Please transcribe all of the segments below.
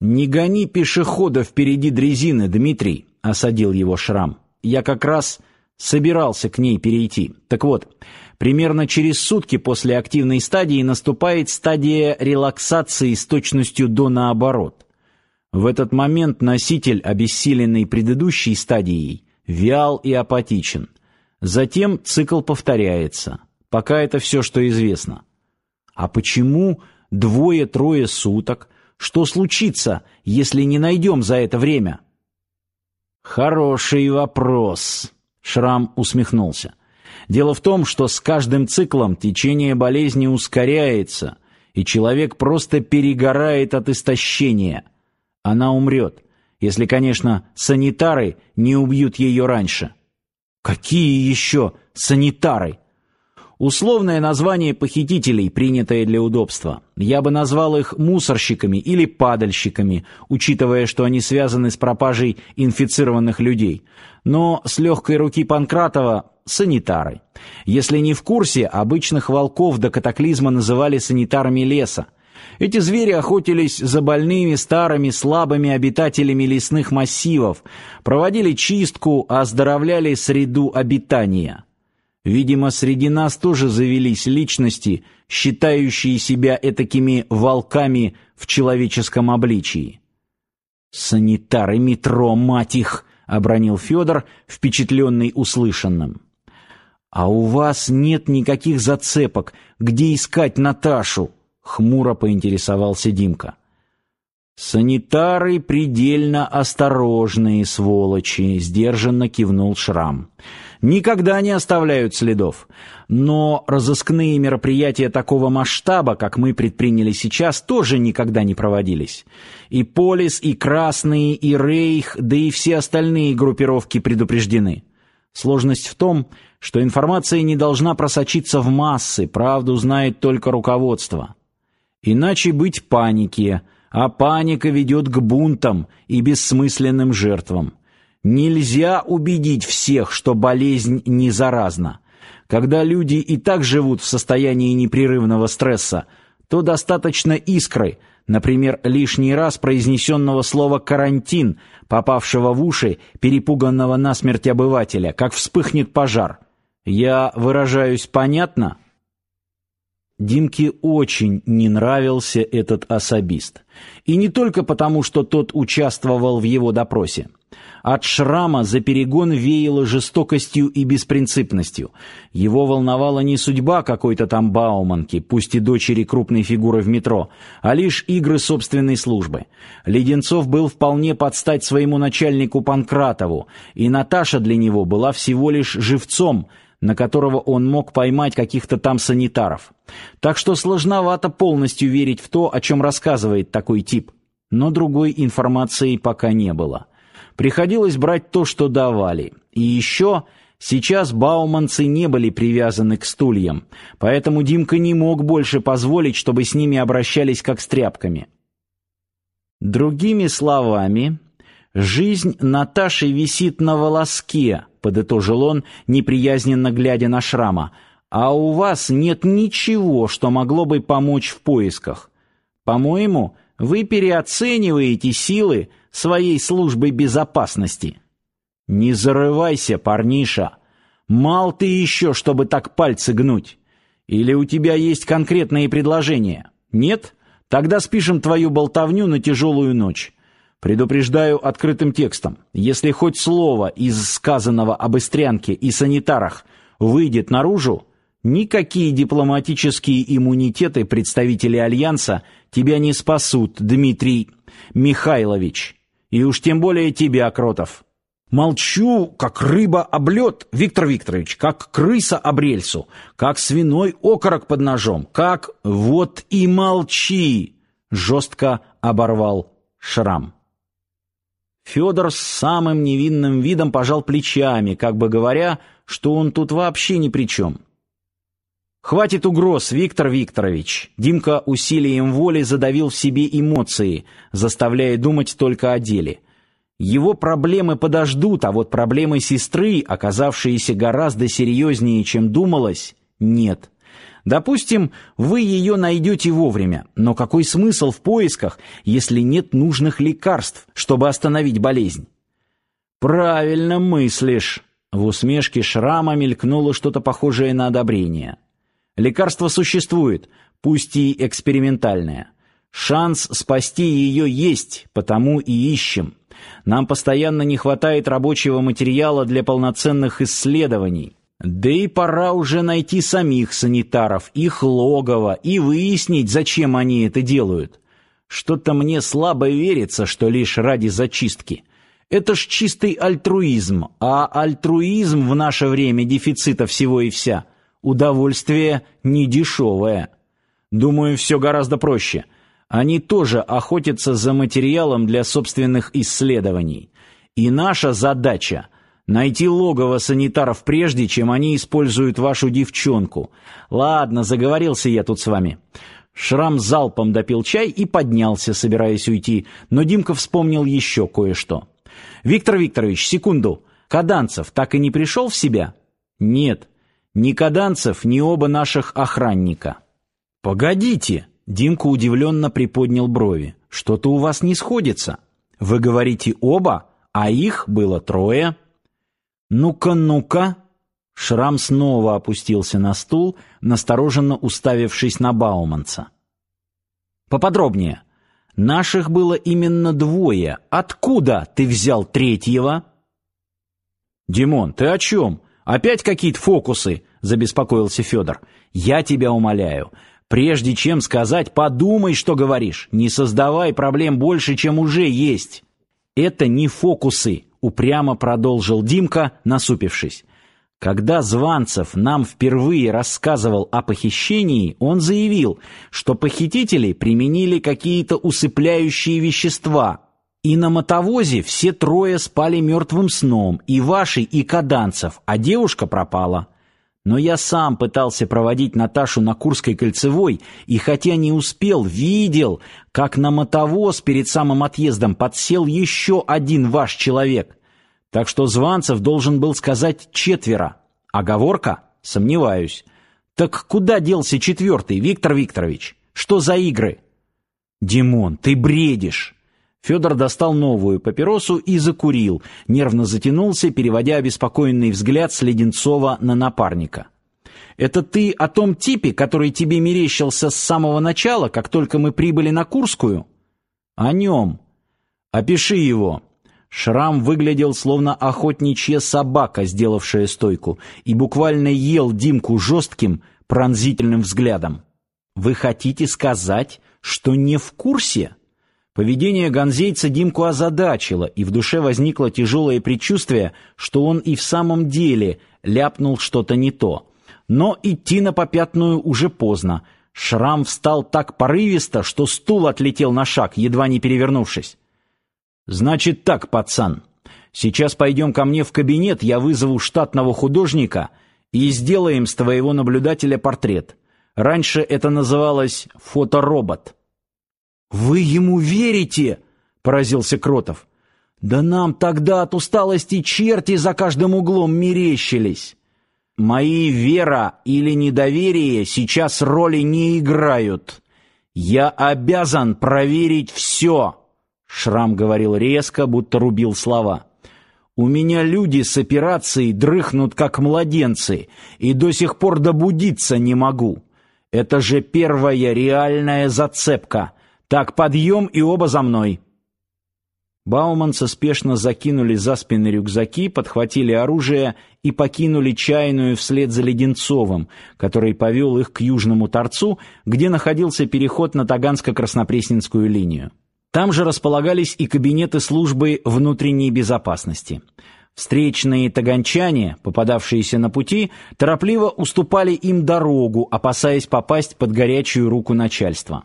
Не гони пешехода впереди дрезины, Дмитрий, осадил его Шрам. Я как раз собирался к ней перейти. Так вот, примерно через сутки после активной стадии наступает стадия релаксации с точностью до наоборот. В этот момент носитель, обессиленный предыдущей стадией, вял и апатичен. Затем цикл повторяется. Пока это все, что известно. А почему двое-трое суток? Что случится, если не найдем за это время? Хороший вопрос. Шрам усмехнулся. Дело в том, что с каждым циклом течение болезни ускоряется, и человек просто перегорает от истощения. Она умрет, если, конечно, санитары не убьют ее раньше. Какие еще санитары? Условное название похитителей, принятое для удобства. Я бы назвал их мусорщиками или падальщиками, учитывая, что они связаны с пропажей инфицированных людей. Но с легкой руки Панкратова санитары. Если не в курсе, обычных волков до катаклизма называли санитарами леса. Эти звери охотились за больными, старыми, слабыми обитателями лесных массивов, проводили чистку, оздоровляли среду обитания. Видимо, среди нас тоже завелись личности, считающие себя этакими волками в человеческом обличии. «Санитары метро, мать их!» — обронил Федор, впечатленный услышанным. «А у вас нет никаких зацепок, где искать Наташу?» — хмуро поинтересовался Димка. «Санитары предельно осторожные сволочи», — сдержанно кивнул Шрам. «Никогда не оставляют следов. Но разыскные мероприятия такого масштаба, как мы предприняли сейчас, тоже никогда не проводились. И Полис, и Красные, и Рейх, да и все остальные группировки предупреждены. Сложность в том, что информация не должна просочиться в массы, правду знает только руководство. Иначе быть панике — а паника ведет к бунтам и бессмысленным жертвам. Нельзя убедить всех, что болезнь не заразна. Когда люди и так живут в состоянии непрерывного стресса, то достаточно искры, например, лишний раз произнесенного слова карантин, попавшего в уши перепуганного насмерть обывателя, как вспыхнет пожар. Я выражаюсь понятно? Димке очень не нравился этот особист. И не только потому, что тот участвовал в его допросе. От шрама за перегон веяло жестокостью и беспринципностью. Его волновала не судьба какой-то там Бауманки, пусть и дочери крупной фигуры в метро, а лишь игры собственной службы. Леденцов был вполне под стать своему начальнику Панкратову, и Наташа для него была всего лишь живцом – на которого он мог поймать каких-то там санитаров. Так что сложновато полностью верить в то, о чем рассказывает такой тип. Но другой информации пока не было. Приходилось брать то, что давали. И еще сейчас бауманцы не были привязаны к стульям, поэтому Димка не мог больше позволить, чтобы с ними обращались как с тряпками. Другими словами, жизнь Наташи висит на волоске, подытожил он, неприязненно глядя на Шрама. А у вас нет ничего, что могло бы помочь в поисках. По-моему, вы переоцениваете силы своей службы безопасности. Не зарывайся, парниша. Мал ты еще, чтобы так пальцы гнуть. Или у тебя есть конкретные предложения? Нет? Тогда спишем твою болтовню на тяжелую ночь. Предупреждаю открытым текстом, если хоть слово из сказанного об Истрянке и санитарах выйдет наружу, никакие дипломатические иммунитеты представителей Альянса тебя не спасут, Дмитрий Михайлович. И уж тем более тебя, Кротов. Молчу, как рыба об лед, Виктор Викторович, как крыса об рельсу, как свиной окорок под ножом, как... Вот и молчи! Жестко оборвал Шрам. Федор с самым невинным видом пожал плечами, как бы говоря, что он тут вообще ни при чем. Хватит угроз, Виктор Викторович. Димка усилием воли задавил в себе эмоции, заставляя думать только о деле. Его проблемы подождут, а вот проблемы сестры, оказавшиеся гораздо серьезнее, чем думалось, нет. Допустим, вы ее найдете вовремя, но какой смысл в поисках, если нет нужных лекарств, чтобы остановить болезнь? Правильно мыслишь. В усмешке Шрама мелькнуло что-то похожее на одобрение. Лекарство существует, пусть и экспериментальное. Шанс спасти ее есть, потому и ищем. Нам постоянно не хватает рабочего материала для полноценных исследований. Да и пора уже найти самих санитаров, их логово и выяснить, зачем они это делают. Что-то мне слабо верится, что лишь ради зачистки. Это ж чистый альтруизм, а альтруизм в наше время дефицита всего и вся. Удовольствие недешевое. Думаю, все гораздо проще. Они тоже охотятся за материалом для собственных исследований. И наша задача найти логово санитаров прежде, чем они используют вашу девчонку. Ладно, заговорился я тут с вами. Шрам залпом допил чай и поднялся, собираясь уйти, но Димка вспомнил еще кое-что. Виктор Викторович, секунду. Каданцев так и не пришел в себя? Нет. Ни Каданцев, ни оба наших охранника. Погодите, Димка удивленно приподнял брови. Что-то у вас не сходится. Вы говорите оба, а их было трое. Ну-ка, ну-ка. Шрам снова опустился на стул, настороженно уставившись на Бауманца. Поподробнее. Наших было именно двое. Откуда ты взял третьего? Димон, ты о чем? Опять какие-то фокусы? забеспокоился Федор. Я тебя умоляю, прежде чем сказать, подумай, что говоришь. Не создавай проблем больше, чем уже есть. Это не фокусы, упрямо продолжил Димка, насупившись. Когда Званцев нам впервые рассказывал о похищении, он заявил, что похитители применили какие-то усыпляющие вещества. И на мотовозе все трое спали мертвым сном, и Ваши, и Каданцев, а девушка пропала. Но я сам пытался проводить Наташу на Курской кольцевой, и хотя не успел, видел, как на мотовоз перед самым отъездом подсел еще один ваш человек. Так что Званцев должен был сказать четверо. Оговорка? Сомневаюсь. Так куда делся четвертый, Виктор Викторович? Что за игры? Димон, ты бредишь. Федор достал новую папиросу и закурил, нервно затянулся, переводя обеспокоенный взгляд с Леденцова на напарника. Это ты о том типе, который тебе мерещился с самого начала, как только мы прибыли на Курскую? О нем. Опиши его. Шрам выглядел словно охотничья собака, сделавшая стойку, и буквально ел Димку жестким, пронзительным взглядом. «Вы хотите сказать, что не в курсе?» Поведение ганзейца Димку озадачило, и в душе возникло тяжелое предчувствие, что он и в самом деле ляпнул что-то не то. Но идти на попятную уже поздно. Шрам встал так порывисто, что стул отлетел на шаг, едва не перевернувшись. Значит так, пацан. Сейчас пойдем ко мне в кабинет, я вызову штатного художника и сделаем с твоего наблюдателя портрет. Раньше это называлось фоторобот. Вы ему верите? поразился Кротов. Да нам тогда от усталости черти за каждым углом мерещились. Мои вера или недоверие сейчас роли не играют. Я обязан проверить все. Шрам говорил резко, будто рубил слова. У меня люди с операцией дрыхнут как младенцы, и до сих пор добудиться не могу. Это же первая реальная зацепка. Так подъем и оба за мной. Бауманцы спешно закинули за спины рюкзаки, подхватили оружие и покинули чайную вслед за Леденцовым, который повел их к южному торцу, где находился переход на Таганско-Краснопресненскую линию. Там же располагались и кабинеты службы внутренней безопасности. Встречные таганчане, попадавшиеся на пути, торопливо уступали им дорогу, опасаясь попасть под горячую руку начальства.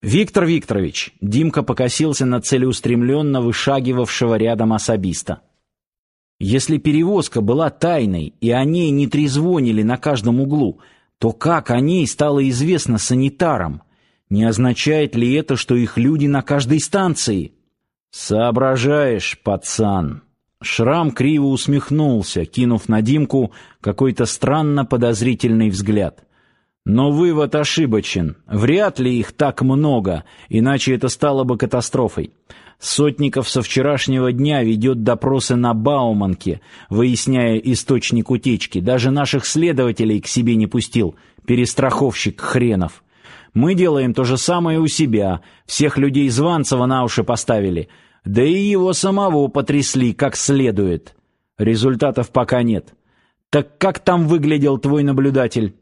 Виктор Викторович, Димка покосился на целеустремленно вышагивавшего рядом особиста. Если перевозка была тайной и о ней не трезвонили на каждом углу, то как о ней стало известно санитарам? Не означает ли это, что их люди на каждой станции? Соображаешь, пацан. Шрам криво усмехнулся, кинув на Димку какой-то странно подозрительный взгляд. Но вывод ошибочен. Вряд ли их так много, иначе это стало бы катастрофой. Сотников со вчерашнего дня ведет допросы на Бауманке, выясняя источник утечки. Даже наших следователей к себе не пустил, перестраховщик хренов. Мы делаем то же самое у себя. Всех людей Званцева на уши поставили. Да и его самого потрясли как следует. Результатов пока нет. Так как там выглядел твой наблюдатель?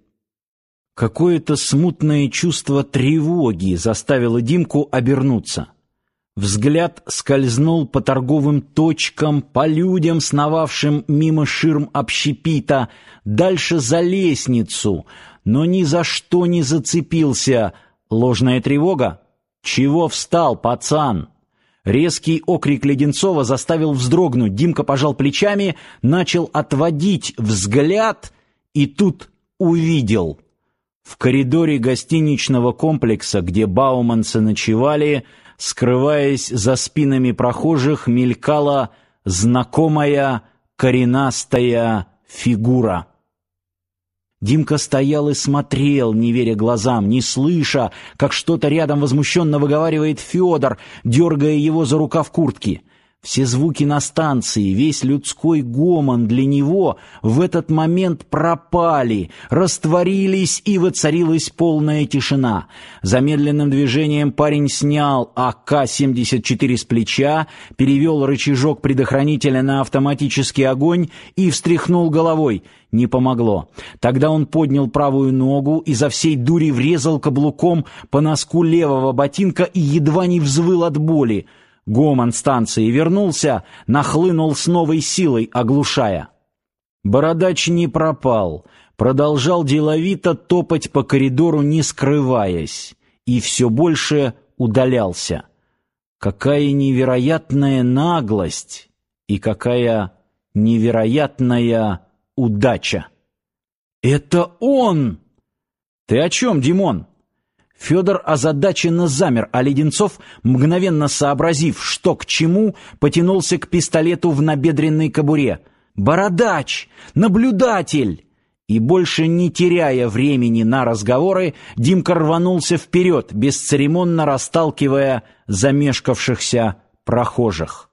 Какое-то смутное чувство тревоги заставило Димку обернуться. Взгляд скользнул по торговым точкам, по людям, сновавшим мимо ширм общепита, дальше за лестницу, но ни за что не зацепился. Ложная тревога? Чего встал, пацан? Резкий окрик Леденцова заставил вздрогнуть. Димка пожал плечами, начал отводить взгляд и тут увидел. В коридоре гостиничного комплекса, где Бауманцы ночевали, скрываясь за спинами прохожих, мелькала знакомая коренастая фигура. Димка стоял и смотрел, не веря глазам, не слыша, как что-то рядом возмущенно выговаривает Федор, дергая его за рукав куртки. Все звуки на станции, весь людской гомон для него в этот момент пропали, растворились, и воцарилась полная тишина. Замедленным движением парень снял АК-74 с плеча, перевел рычажок предохранителя на автоматический огонь и встряхнул головой. Не помогло. Тогда он поднял правую ногу и за всей дури врезал каблуком по носку левого ботинка и едва не взвыл от боли. Гомон станции вернулся, нахлынул с новой силой, оглушая. Бородач не пропал, продолжал деловито топать по коридору, не скрываясь, и все больше удалялся. Какая невероятная наглость и какая невероятная удача! «Это он!» «Ты о чем, Димон?» Федор озадаченно замер, а Леденцов, мгновенно сообразив, что к чему, потянулся к пистолету в набедренной кобуре. «Бородач! Наблюдатель!» И больше не теряя времени на разговоры, Димка рванулся вперед, бесцеремонно расталкивая замешкавшихся прохожих.